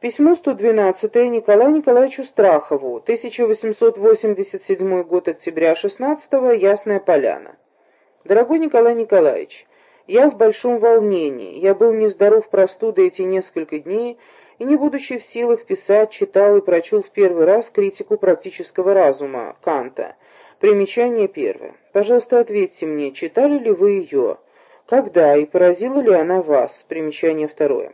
Письмо 112 Николаю Николаевичу Страхову, 1887 год, октября 16 Ясная Поляна. Дорогой Николай Николаевич, я в большом волнении, я был нездоров простудой эти несколько дней, и не будучи в силах писать, читал и прочел в первый раз критику практического разума Канта. Примечание первое. Пожалуйста, ответьте мне, читали ли вы ее? Когда и поразила ли она вас? Примечание второе.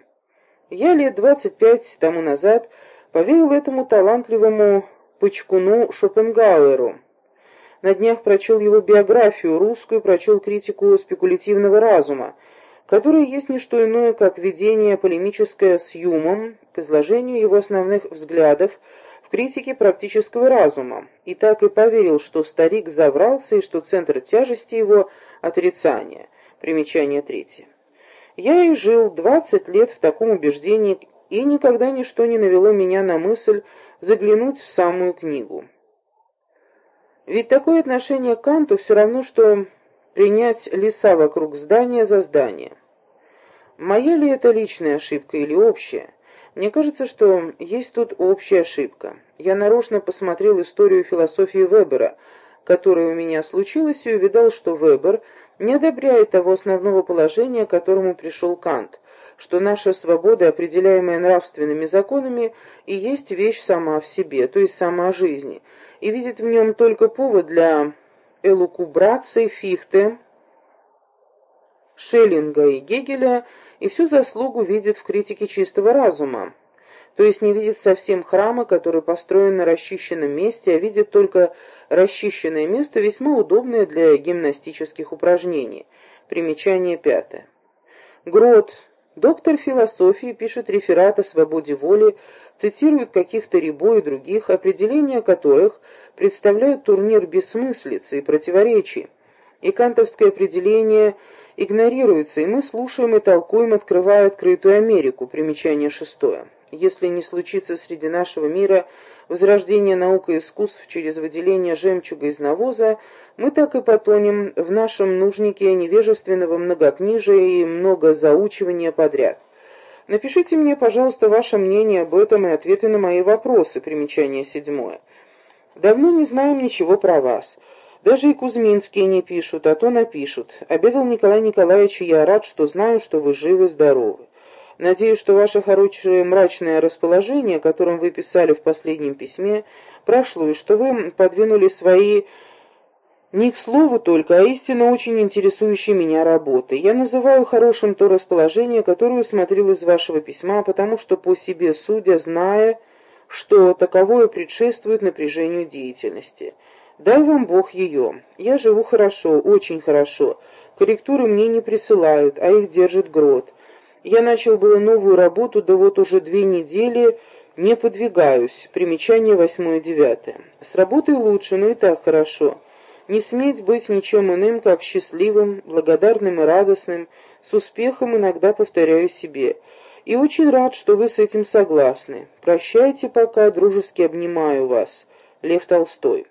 Я лет двадцать пять тому назад поверил этому талантливому почкуну Шопенгауэру. На днях прочел его биографию, русскую, прочел критику спекулятивного разума, которая есть не что иное, как ведение полемическое с Юмом к изложению его основных взглядов в критике практического разума, и так и поверил, что старик заврался и что центр тяжести его – отрицание. Примечание третье. Я и жил двадцать лет в таком убеждении, и никогда ничто не навело меня на мысль заглянуть в самую книгу. Ведь такое отношение к Канту все равно, что принять леса вокруг здания за здание. Моя ли это личная ошибка или общая? Мне кажется, что есть тут общая ошибка. Я нарочно посмотрел историю философии Вебера, которая у меня случилась, и увидал, что Вебер – не одобряет того основного положения, к которому пришел Кант, что наша свобода, определяемая нравственными законами, и есть вещь сама в себе, то есть сама жизни, и видит в нем только повод для элукубрации Фихте, Шеллинга и Гегеля, и всю заслугу видит в критике чистого разума. То есть не видит совсем храма, который построен на расчищенном месте, а видит только расчищенное место, весьма удобное для гимнастических упражнений. Примечание пятое. Грот, доктор философии, пишет реферат о свободе воли, цитирует каких-то Рибо и других, определения которых представляют турнир бессмыслицы и противоречий. И кантовское определение игнорируется, и мы слушаем и толкуем, открывая открытую Америку. Примечание шестое если не случится среди нашего мира возрождение наук и искусств через выделение жемчуга из навоза, мы так и потонем в нашем нужнике невежественного многокнижия и много заучивания подряд. Напишите мне, пожалуйста, ваше мнение об этом и ответы на мои вопросы. Примечание седьмое. Давно не знаем ничего про вас. Даже и Кузьминские не пишут, а то напишут. Обедал Николай Николаевич, и я рад, что знаю, что вы живы-здоровы. Надеюсь, что ваше хорошее мрачное расположение, которым вы писали в последнем письме, прошло, и что вы подвинули свои не к слову только, а истинно очень интересующие меня работы. Я называю хорошим то расположение, которое усмотрел из вашего письма, потому что по себе судя, зная, что таковое предшествует напряжению деятельности. Дай вам Бог ее. Я живу хорошо, очень хорошо. Корректуры мне не присылают, а их держит грот. Я начал было новую работу, да вот уже две недели не подвигаюсь. Примечание восьмое девятое. С работой лучше, но и так хорошо. Не сметь быть ничем иным, как счастливым, благодарным и радостным, с успехом иногда повторяю себе. И очень рад, что вы с этим согласны. Прощайте пока, дружески обнимаю вас. Лев Толстой.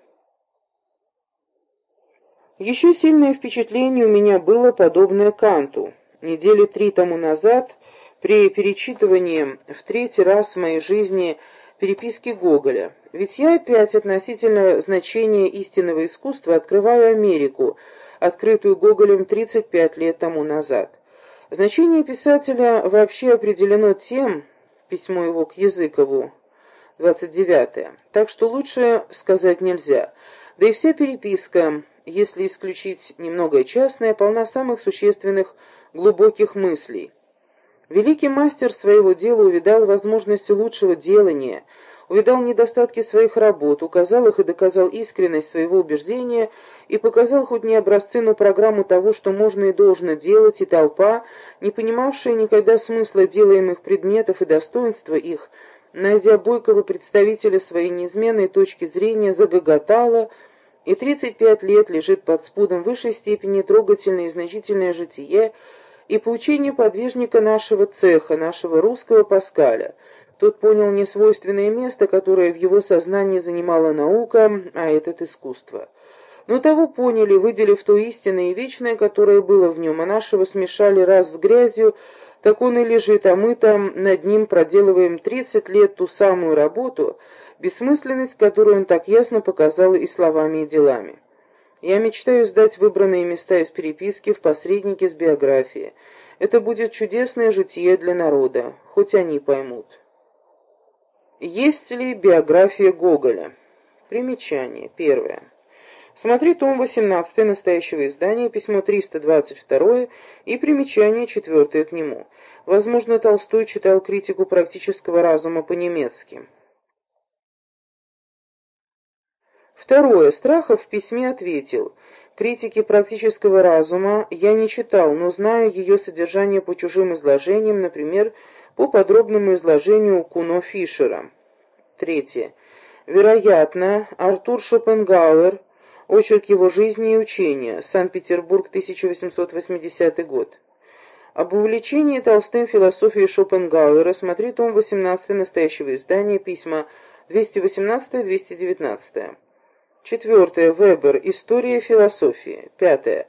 Еще сильное впечатление у меня было подобное Канту недели три тому назад при перечитывании в третий раз в моей жизни переписки Гоголя. Ведь я опять относительно значения истинного искусства открываю Америку, открытую Гоголем 35 лет тому назад. Значение писателя вообще определено тем, письмо его к Языкову, 29 так что лучше сказать нельзя. Да и вся переписка, если исключить немногое частное, полна самых существенных глубоких мыслей. Великий мастер своего дела увидал возможности лучшего делания, увидал недостатки своих работ, указал их и доказал искренность своего убеждения и показал хоть не образцы, но программу того, что можно и должно делать, и толпа, не понимавшая никогда смысла делаемых предметов и достоинства их, найдя бойкого представителя своей неизменной точки зрения, загоготала, и 35 лет лежит под спудом высшей степени трогательное и значительное житие, и поучение подвижника нашего цеха, нашего русского Паскаля. Тот понял несвойственное место, которое в его сознании занимала наука, а этот искусство. Но того поняли, выделив то истинное и вечное, которое было в нем, а нашего смешали раз с грязью, Так он и лежит, а мы там над ним проделываем 30 лет ту самую работу, бессмысленность которую он так ясно показал и словами, и делами. Я мечтаю сдать выбранные места из переписки в посредники с биографией. Это будет чудесное житие для народа, хоть они поймут. Есть ли биография Гоголя? Примечание. Первое. Смотри том 18 настоящего издания, письмо 322 и примечание 4 к нему. Возможно, Толстой читал критику практического разума по-немецки. Второе. Страхов в письме ответил. Критики практического разума я не читал, но знаю ее содержание по чужим изложениям, например, по подробному изложению Куно Фишера. Третье. Вероятно, Артур Шопенгауэр, очерк его жизни и учения, Санкт-Петербург, 1880 год. Об увлечении Толстым философией Шопенгауэра смотри том 18 настоящего издания, письма 218-219. Четвертое. Вебер. История философии. Пятое.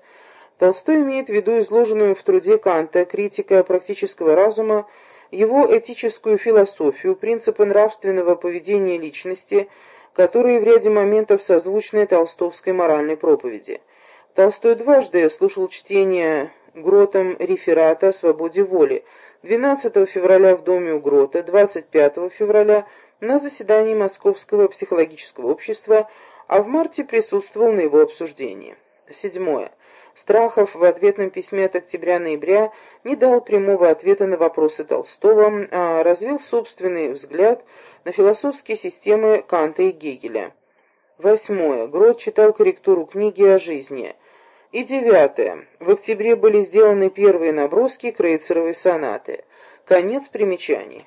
Толстой имеет в виду изложенную в труде Канта критика практического разума, его этическую философию, принципы нравственного поведения личности, которые в ряде моментов созвучны толстовской моральной проповеди. Толстой дважды слушал чтение Гротом реферата о свободе воли 12 февраля в доме у Грота, 25 февраля на заседании Московского психологического общества а в марте присутствовал на его обсуждении. Седьмое. Страхов в ответном письме от октября-ноября не дал прямого ответа на вопросы Толстого, а развил собственный взгляд на философские системы Канта и Гегеля. Восьмое. Грот читал корректуру книги о жизни. И девятое. В октябре были сделаны первые наброски Крейцеровой сонаты. Конец примечаний.